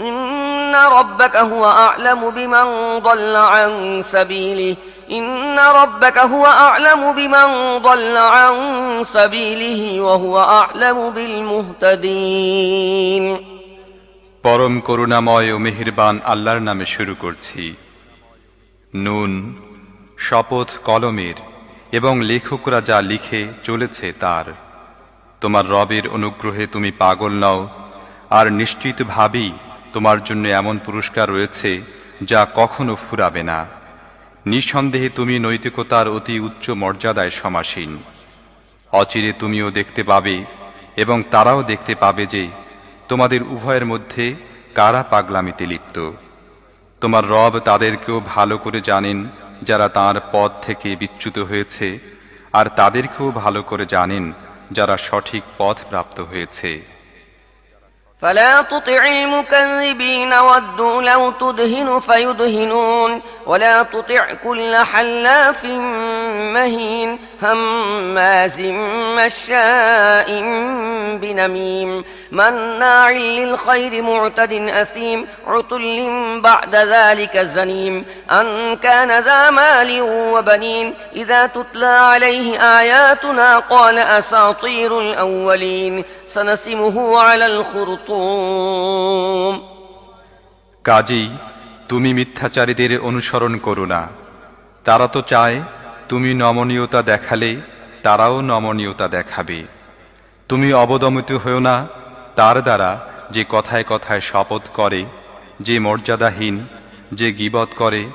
إن ربك هو أعلم بمن ضل عن سبيله إن ربك هو أعلم بمن ضل عن سبيله وهو أعلم بالمهتدين পরম করুণাময় ও মেহেরবান আল্লাহর নামে শুরু করছি নুন শপথ কলমের এবং লেখকরা যা লিখে চলেছে তার তোমার রবের অনুগ্রহে তুমি পাগল নও আর নিশ্চিতভাবেই তোমার জন্য এমন পুরস্কার রয়েছে যা কখনো ফুরাবে না। নিঃসন্দেহে তুমি নৈতিকতার অতি উচ্চ মর্যাদায় সমাসীন। অচিরে তুমিও দেখতে পাবে এবং তারাও দেখতে পাবে যে তোমাদের উভয়ের মধ্যে কারা পাগলামিতে লিপ্ত। তোমার রব তাদেরকেও ভালো করে জানেন যারা তার পথ থেকে বিচ্যুত হয়েছে, আর তাদেরকেও ভালো করে জানেন যারা সঠিক পথ প্রাপ্ত হয়েছে। فلا تطع المكذبين ودوا لو تدهن فيدهنون ولا تطع كل حلاف مهين هماز مشاء بنميم مناع للخير معتد أثيم عتل بعد ذلك زنيم أن كان ذا مال وبنين إذا تتلى عليه آياتنا قال أساطير الأولين কাজেই তুমি মিথ্যাচারীদের অনুসরণ করো না। তারা তো চায়, তুমি নমনীয়তা দেখালে, তারাও নমনীয়তা দেখাবে। তুমি অবদমিত হও না, তার দ্বারা যে কথায় কথায় শপথ করে, যে মর্যাদাহীন, যে গিবত করে,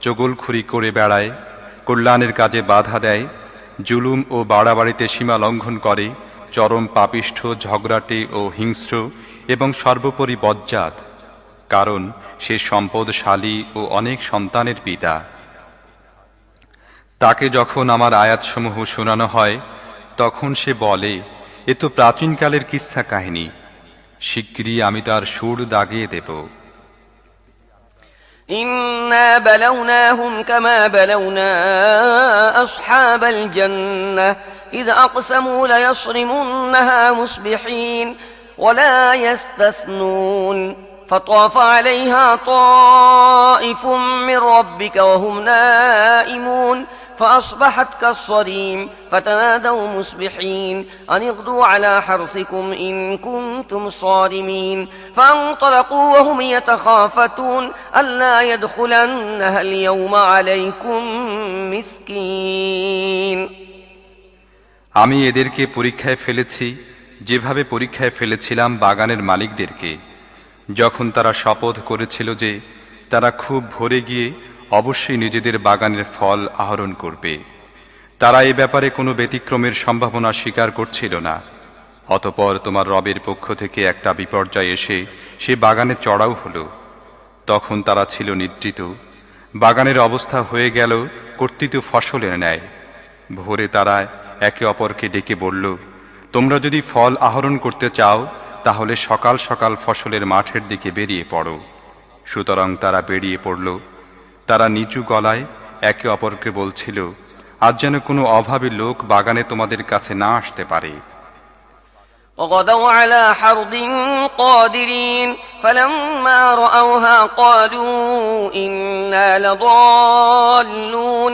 চগলখুরি করে বেড়ায়, কল্যাণের কাজে বাধা দেয়, জুলুম ও বাড়াবাড়িতে সীমা লঙ্ঘন করে চরম পাপিষ্ঠ ঝগড়াটে ও হিংস্র এবং সর্বোপরি বজ্জাত কারণ সে সম্পদশালী ও অনেক সন্তানের পিতা তাকে যখন আমার আয়াতসমূহ শোনানো হয় তখন সে বলে এ তো প্রাচীনকালের কিস্সা কাহিনী শিগগিরই আমি তার সুর দাগিয়ে দেব إنا بلوناهم كما بلونا أصحاب الجنة إذ أقسموا ليصرمنها مصبحين ولا يستثنون فطاف عليها طائف من ربك وهم نائمون فأصبحت كالصريم فتنادوا مصبحين أن اغدوا على حرثكم إن كنتم صارمين فانطلقوا وهم يتخافتون ألا يدخلنها اليوم عليكم مسكين আমি এদেরকে পরীক্ষায় ফেলেছি, যেভাবে পরীক্ষায় ফেলেছিলাম বাগানের মালিকদেরকে। যখন তারা শপথ করেছিল যে তারা খুব ভরে গিয়ে অবশ্যই নিজেদের বাগানের ফল আহরণ করবে, তারা এ ব্যাপারে কোনো ব্যতিক্রমের সম্ভাবনা স্বীকার করছিল না। অতপর তোমার রবের পক্ষ থেকে একটা বিপর্যয় এসে সে বাগানে চড়াও হলো। তখন তারা ছিল নিদ্রিত, বাগানের অবস্থা হয়ে গেল কর্তৃত ফসলের ন্যায়। ভোরে তারা একে অপরকে ডেকে বলল তোমরা যদি ফল আহরণ করতে চাও তাহলে সকাল সকাল ফসলের মাঠের দিকে বেরিয়ে পড়ো সুতরাং তারা বেরিয়ে পড়ল তারা নিচু গলায় একে অপরকে বলছিল আজ যেন কোনো অভাবী লোক বাগানে তোমাদের কাছে না আসতে পারে وغدوا على حرد قادرين فلما رأوها قالوا إنا لضالون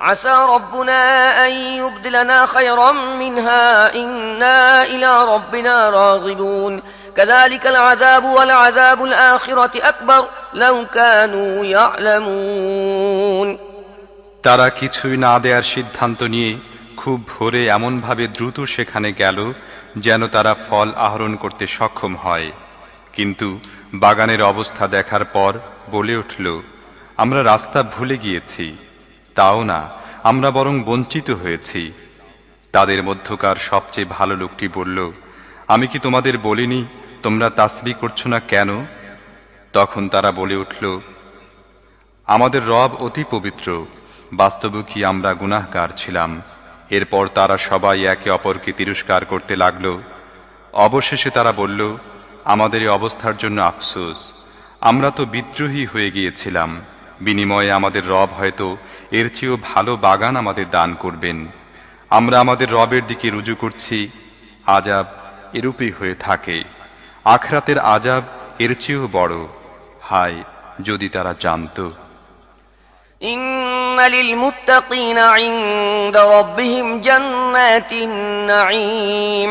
عسى ربنا أن يبدلنا خيرا منها إنا إلى ربنا راغبون كذلك العذاب والعذاب الآخرة أكبر لو كانوا يعلمون তারা কিছুই না দেওয়ার সিদ্ধান্ত নিয়ে খুব ভোরে এমনভাবে দ্রুত সেখানে গেল যেন তারা ফল আহরণ করতে সক্ষম হয় কিন্তু বাগানের অবস্থা দেখার পর বলে উঠল আমরা রাস্তা ভুলে গিয়েছি তাও না, আমরা বরং বঞ্চিত হয়েছি। তাদের মধ্যকার সবচেয়ে ভালো লোকটি বলল, আমি কি তোমাদের বলিনি, তোমরা তাসবি করছ না কেন? তখন তারা বলে উঠল, আমাদের রব অতি পবিত্র, বাস্তব কি আমরা গুনাহগার ছিলাম? এরপর তারা সবাই একে অপরকে তিরস্কার করতে লাগল। অবশেষে তারা বলল, আমাদের অবস্থার জন্য আফসোস, আমরা তো বিদ্রোহী হয়ে গিয়েছিলাম। বিনিময়ে আমাদের রব হয়তো এর চেয়েও ভালো বাগান আমাদের দান করবেন আমরা আমাদের রবের দিকে রুজু করছি আজাব এরূপই হয়ে থাকে আখরাতের আজাব এর চেয়েও বড় হায় যদি তারা জানতো إن للمتقين عند ربهم جنات النعيم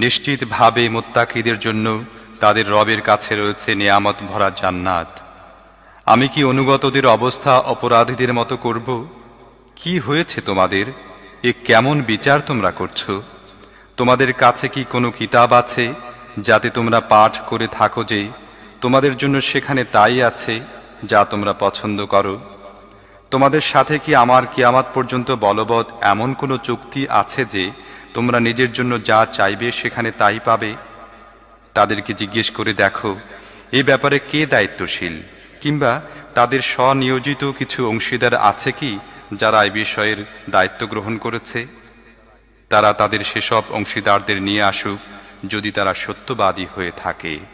নিশ্চিতভাবে মোত্তাকিদের জন্য তাদের রবের কাছে রয়েছে নিয়ামত ভরা জান্নাত। আমি কি অনুগতদের অবস্থা অপরাধীদের মতো করব? কি হয়েছে তোমাদের? এ কেমন বিচার তোমরা করছ? তোমাদের কাছে কি কোনো কিতাব আছে যাতে তোমরা পাঠ করে থাকো যে তোমাদের জন্য সেখানে তাই আছে যা তোমরা পছন্দ করো? তোমাদের সাথে কি আমার কিয়ামাত পর্যন্ত বলবৎ এমন কোনো চুক্তি আছে যে তোমরা নিজের জন্য যা চাইবে সেখানে তাই পাবে। তাদেরকে জিজ্ঞেস করে দেখো, এ ব্যাপারে কে দায়িত্বশীল? কিংবা তাদের স্বনিয়োজিত কিছু অংশীদার আছে কি, যারা এই বিষয়ের দায়িত্ব গ্রহণ করেছে? তারা তাদের সেসব অংশীদারদের নিয়ে আসুক, যদি তারা সত্যবাদী হয়ে থাকে।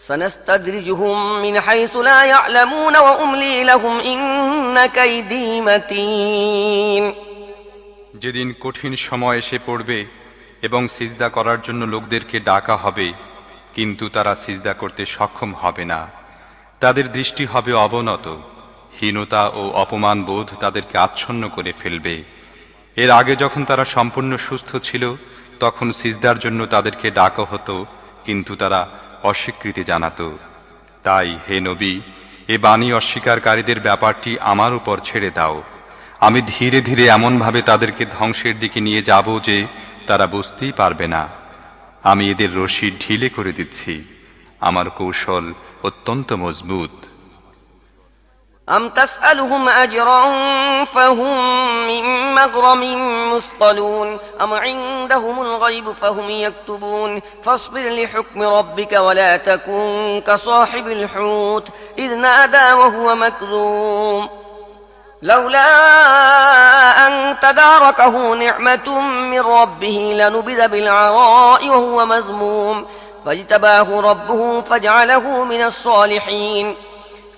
سنستدرجهم من حيث لا يعلمون وأملي لهم إن كيدي متين যেদিন কঠিন সময় এসে পড়বে এবং সিজদা করার জন্য লোকদেরকে ডাকা হবে কিন্তু তারা সিজদা করতে সক্ষম হবে না তাদের দৃষ্টি হবে অবনত হীনতা ও অপমান বোধ তাদেরকে আচ্ছন্ন করে ফেলবে এর আগে যখন তারা সম্পূর্ণ সুস্থ ছিল তখন সিজদার জন্য তাদেরকে ডাকা হতো কিন্তু তারা অস্বীকৃতি জানাত। তাই, হে নবী, এ বাণী অস্বীকারীদের ব্যাপারটি আমার উপর ছেড়ে দাও। আমি ধীরে ধীরে এমনভাবে তাদেরকে ধ্বংসের দিকে নিয়ে যাব যে তারা বুঝতেই পারবে না। আমি এদের রশি ঢিলে করে দিচ্ছি। আমার কৌশল অত্যন্ত মজবুত। أم تسألهم أجرا فهم من مغرم مثقلون؟ أم عندهم الغيب فهم يكتبون؟ فاصبر لحكم ربك ولا تكن كصاحب الحوت إذ نادى وهو مكذوم لولا أن تداركه نعمة من ربه لنبذ بالعراء وهو مذموم. فاجتباه ربه فاجعله من الصالحين.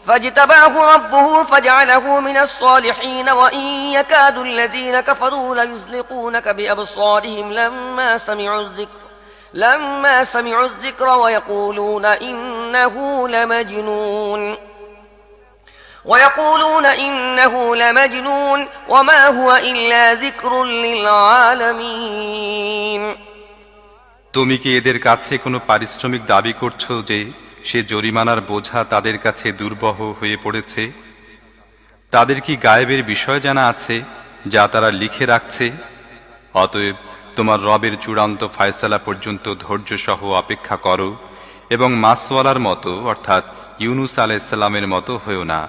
فاجتباه ربه فجعله من الصالحين وإن يكاد الذين كفروا ليزلقونك بأبصارهم لما سمعوا الذكر لما سمعوا الذكر ويقولون إنه لمجنون ويقولون إنه لمجنون وما هو إلا ذكر للعالمين তুমি কি এদের কাছে কোনো পারিশ্রমিক দাবি করছো যে সে জরিমানার বোঝা তাদের কাছে দুর্বহ হয়ে পড়েছে। তাদের কি গায়েবের বিষয় জানা আছে, যা তারা লিখে রাখছে? অতএব তোমার রবের চূড়ান্ত ফায়সালা পর্যন্ত ধৈর্য সহ অপেক্ষা করো এবং মাসওয়ালার মতো, অর্থাৎ ইউনুস আলাইসাল্লামের মতো হয়েও না,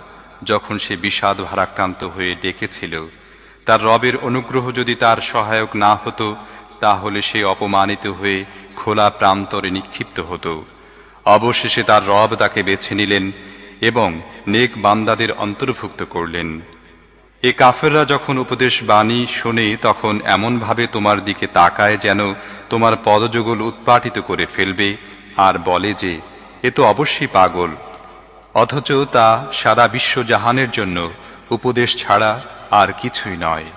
যখন সে বিষাদ ভারাক্রান্ত হয়ে ডেকেছিল। তার রবের অনুগ্রহ যদি তার সহায়ক না হতো, তাহলে সে অপমানিত হয়ে খোলা প্রান্তরে নিক্ষিপ্ত হতো। অবশেষে তার রব তাকে বেছে নিলেন এবং নেক বান্দাদের অন্তর্ভুক্ত করলেন। এ কাফেররা যখন উপদেশ বাণী শোনে, তখন এমনভাবে তোমার দিকে তাকায় যেন তোমার পদযুগল উৎপাটিত করে ফেলবে আর বলে যে, এ তো অবশ্যই পাগল। অথচ তা সারা বিশ্ব জাহানের জন্য উপদেশ ছাড়া আর কিছুই নয়।